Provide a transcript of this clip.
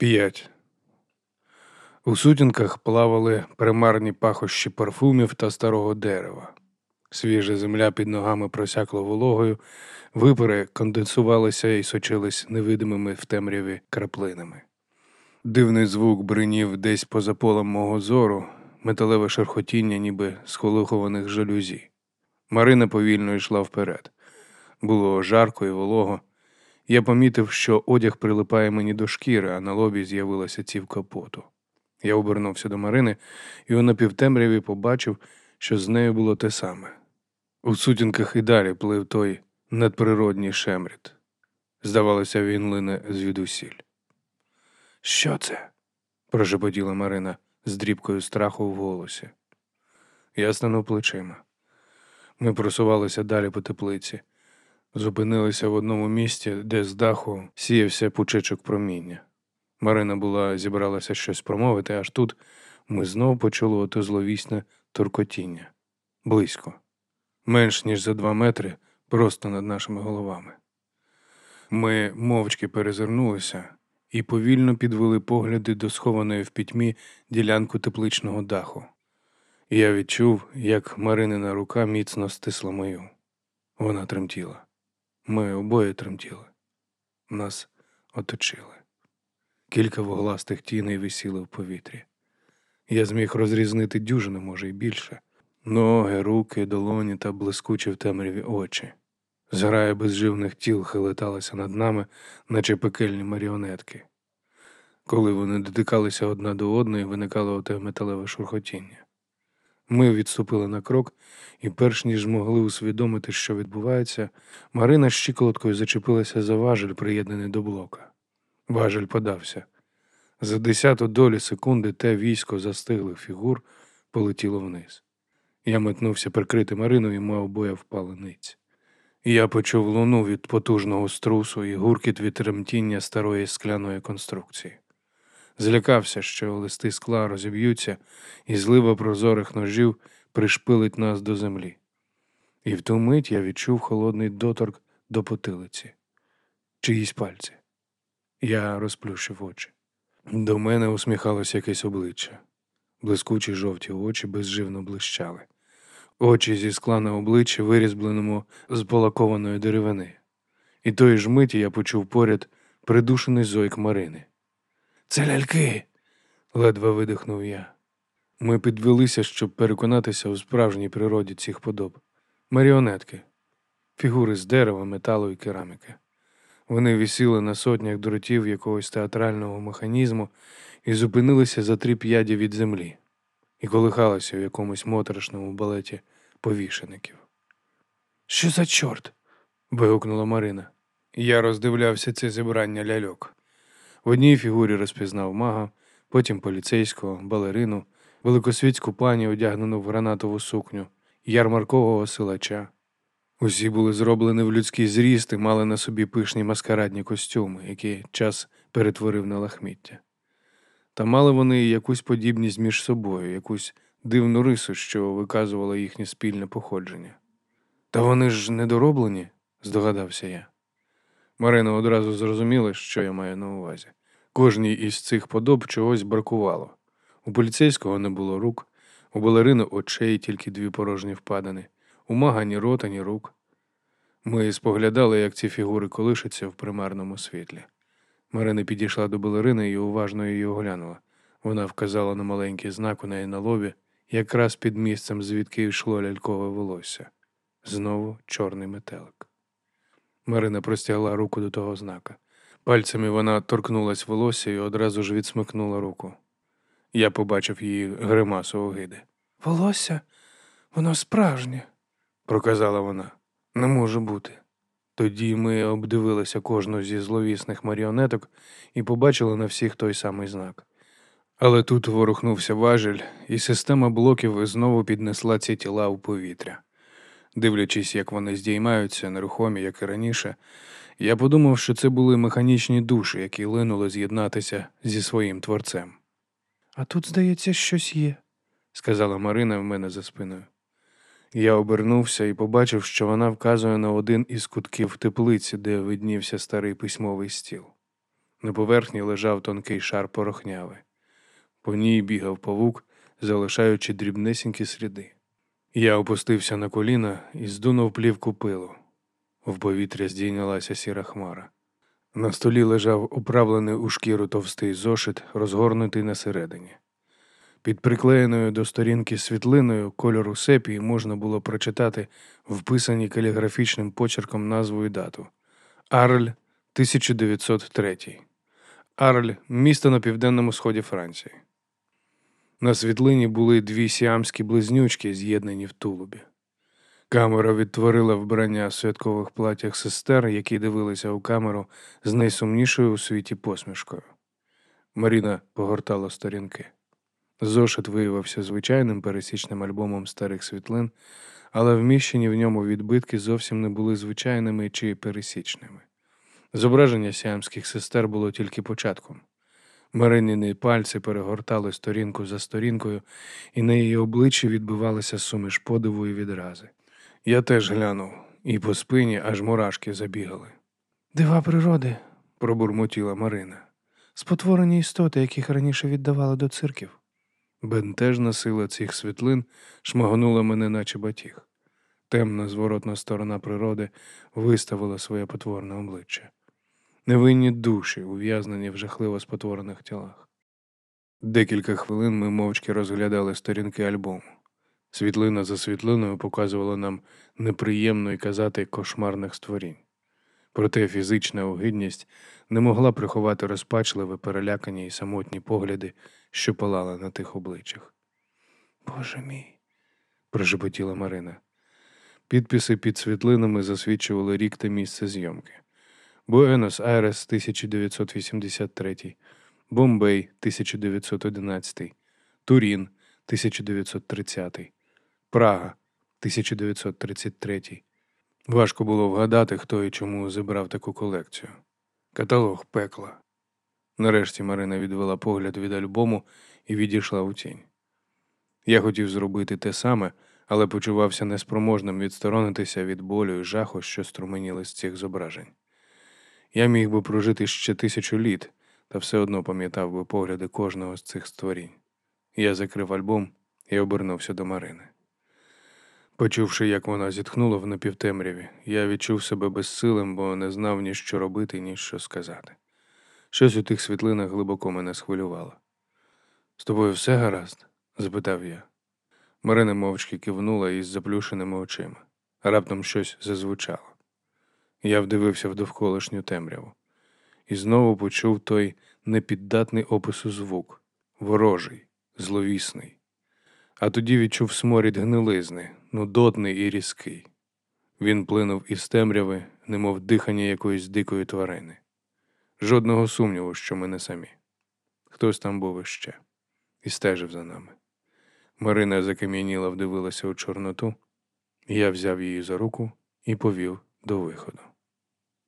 П'ять. У сутінках плавали примарні пахощі парфумів та старого дерева. Свіжа земля під ногами просякла вологою, випари конденсувалися і сочились невидимими в темряві краплинами. Дивний звук бринів десь поза полем мого зору, металеве шерхотіння, ніби схолухованих жалюзі. Марина повільно йшла вперед. Було жарко і волого. Я помітив, що одяг прилипає мені до шкіри, а на лобі з'явилася цівка поту. Я обернувся до Марини і у напівтемряві побачив, що з нею було те саме. У сутінках і далі плив той надприродній шемріт. Здавалося, він лине звідусіль. Що це? прошепотіла Марина з дрібкою страху в голосі. Я станув плечима. Ми просувалися далі по теплиці, зупинилися в одному місці, де з даху сіявся пучечок проміння. Марина була зібралася щось промовити, аж тут ми знову почули ото зловісне торкотіння близько, менш ніж за два метри, просто над нашими головами. Ми мовчки перезирнулися і повільно підвели погляди до схованої в пітьмі ділянку тепличного даху. Я відчув, як Маринина рука міцно стисла мою. Вона тремтіла. Ми обоє тремтіли. Нас оточили. Кілька вугластих тіней висіли в повітрі. Я зміг розрізнити дюжину, може, й більше. Ноги, руки, долоні та блискучі в темряві очі. Зграя безживних тіл хилеталася над нами, наче пекельні маріонетки. Коли вони дотикалися одна до одної, виникало оте металеве шурхотіння. Ми відступили на крок, і, перш ніж могли усвідомити, що відбувається, Марина щиколоткою зачепилася за важель, приєднаний до блока. Важель подався. За десяту долі секунди те військо застиглих фігур полетіло вниз. Я метнувся прикрити Марину, і ми обоє впали. Я почув луну від потужного струсу і гуркіт від тремтіння старої скляної конструкції. Злякався, що листи скла розіб'ються, і злива прозорих ножів пришпилить нас до землі. І в ту мить я відчув холодний доторк до потилиці, чиїсь пальці. Я розплющив очі. До мене усміхалося якесь обличчя. Блискучі жовті очі безживно блищали. Очі зі скла на обличчі, вирізбленому з полакованої деревини. І тої ж миті я почув поряд придушений зойк Марини. Це ляльки, ледве видихнув я. Ми підвелися, щоб переконатися у справжній природі цих подоб. Маріонетки, фігури з дерева, металу і кераміки. Вони висіли на сотнях дротів якогось театрального механізму і зупинилися за три п'яді від землі і колихалися в якомусь моторошному балеті повішеників. Що за чорт? вигукнула Марина. Я роздивлявся це зібрання ляльок. В одній фігурі розпізнав мага, потім поліцейського, балерину, великосвітську пані, одягнену в гранатову сукню, ярмаркового силача. Усі були зроблені в людський зріст і мали на собі пишні маскарадні костюми, які час перетворив на лахміття. Та мали вони якусь подібність між собою, якусь дивну рису, що виказувала їхнє спільне походження. Та вони ж недороблені, здогадався я. Марина одразу зрозуміла, що я маю на увазі. Кожній із цих подоб чогось бракувало. У поліцейського не було рук, у балерини очей тільки дві порожні впадини, у мага ні рота, ні рук. Ми споглядали, як ці фігури колишаться в примарному світлі. Марина підійшла до балерини і уважно її оглянула. Вона вказала на маленький знак у неї на лобі, якраз під місцем, звідки йшло лялькове волосся. Знову чорний метелик. Марина простягла руку до того знака. Пальцями вона торкнулась волосся і одразу ж відсмикнула руку. Я побачив її гримасу огиди. Волосся, воно справжнє, проказала вона. Не може бути. Тоді ми обдивилися кожну зі зловісних маріонеток і побачили на всіх той самий знак. Але тут ворухнувся важель, і система блоків знову піднесла ці тіла у повітря. Дивлячись, як вони здіймаються, нерухомі, як і раніше, я подумав, що це були механічні душі, які линули з'єднатися зі своїм творцем. А тут, здається, щось є, сказала Марина в мене за спиною. Я обернувся і побачив, що вона вказує на один із кутків теплиці, де виднівся старий письмовий стіл. На поверхні лежав тонкий шар порохняви. По ній бігав павук, залишаючи дрібнесенькі сліди. Я опустився на коліна і здунув плівку пилу. В повітря здійнялася сіра хмара. На столі лежав управлений у шкіру товстий зошит, розгорнутий на середині. Під приклеєною до сторінки світлиною кольору сепії можна було прочитати вписані каліграфічним почерком назву і дату Арль 1903. Арль місто на південному сході Франції. На світлині були дві сіамські близнючки, з'єднані в тулубі. Камера відтворила вбрання в святкових платях сестер, які дивилися у камеру з найсумнішою у світі посмішкою. Маріна погортала сторінки. Зошит виявився звичайним пересічним альбомом старих світлин, але вміщені в ньому відбитки зовсім не були звичайними чи пересічними. Зображення сіамських сестер було тільки початком. Мариніни пальці перегортали сторінку за сторінкою, і на її обличчі відбивалися суміш подиву і відрази. Я теж глянув, і по спині аж мурашки забігали. Дива природи, пробурмотіла Марина. Спотворені істоти, яких раніше віддавали до цирків. Бентежна сила цих світлин шмагонула мене, наче батіг. Темна зворотна сторона природи виставила своє потворне обличчя. Невинні душі, ув'язнені в жахливо спотворених тілах. Декілька хвилин ми мовчки розглядали сторінки альбому. Світлина за світлиною показувала нам неприємно і казати кошмарних створінь. Проте фізична огидність не могла приховати розпачливе, перелякані і самотні погляди, що палали на тих обличчях. Боже мій, прошепотіла Марина. Підписи під світлинами засвідчували рік та місце зйомки. Буенос Айрес 1983, Бомбей 1911, Турін 1930, Прага 1933. Важко було вгадати, хто і чому зібрав таку колекцію. Каталог пекла. Нарешті Марина відвела погляд від альбому і відійшла у тінь. Я хотів зробити те саме, але почувався неспроможним відсторонитися від болю і жаху, що струменіли з цих зображень. Я міг би прожити ще тисячу літ, та все одно пам'ятав би погляди кожного з цих створінь. Я закрив альбом і обернувся до Марини. Почувши, як вона зітхнула в напівтемряві, я відчув себе безсилим, бо не знав ні що робити, ні що сказати. Щось у тих світлинах глибоко мене схвилювало. З тобою все гаразд? запитав я. Марина мовчки кивнула із заплющеними очима. Раптом щось зазвучало. Я вдивився в довколишню темряву і знову почув той непіддатний опису звук ворожий, зловісний. А тоді відчув сморід гнилизни, нудотний і різкий. Він плинув із темряви, немов дихання якоїсь дикої тварини. Жодного сумніву, що ми не самі. Хтось там був іще і стежив за нами. Марина закам'яніла, вдивилася у Чорноту, я взяв її за руку і повів до виходу.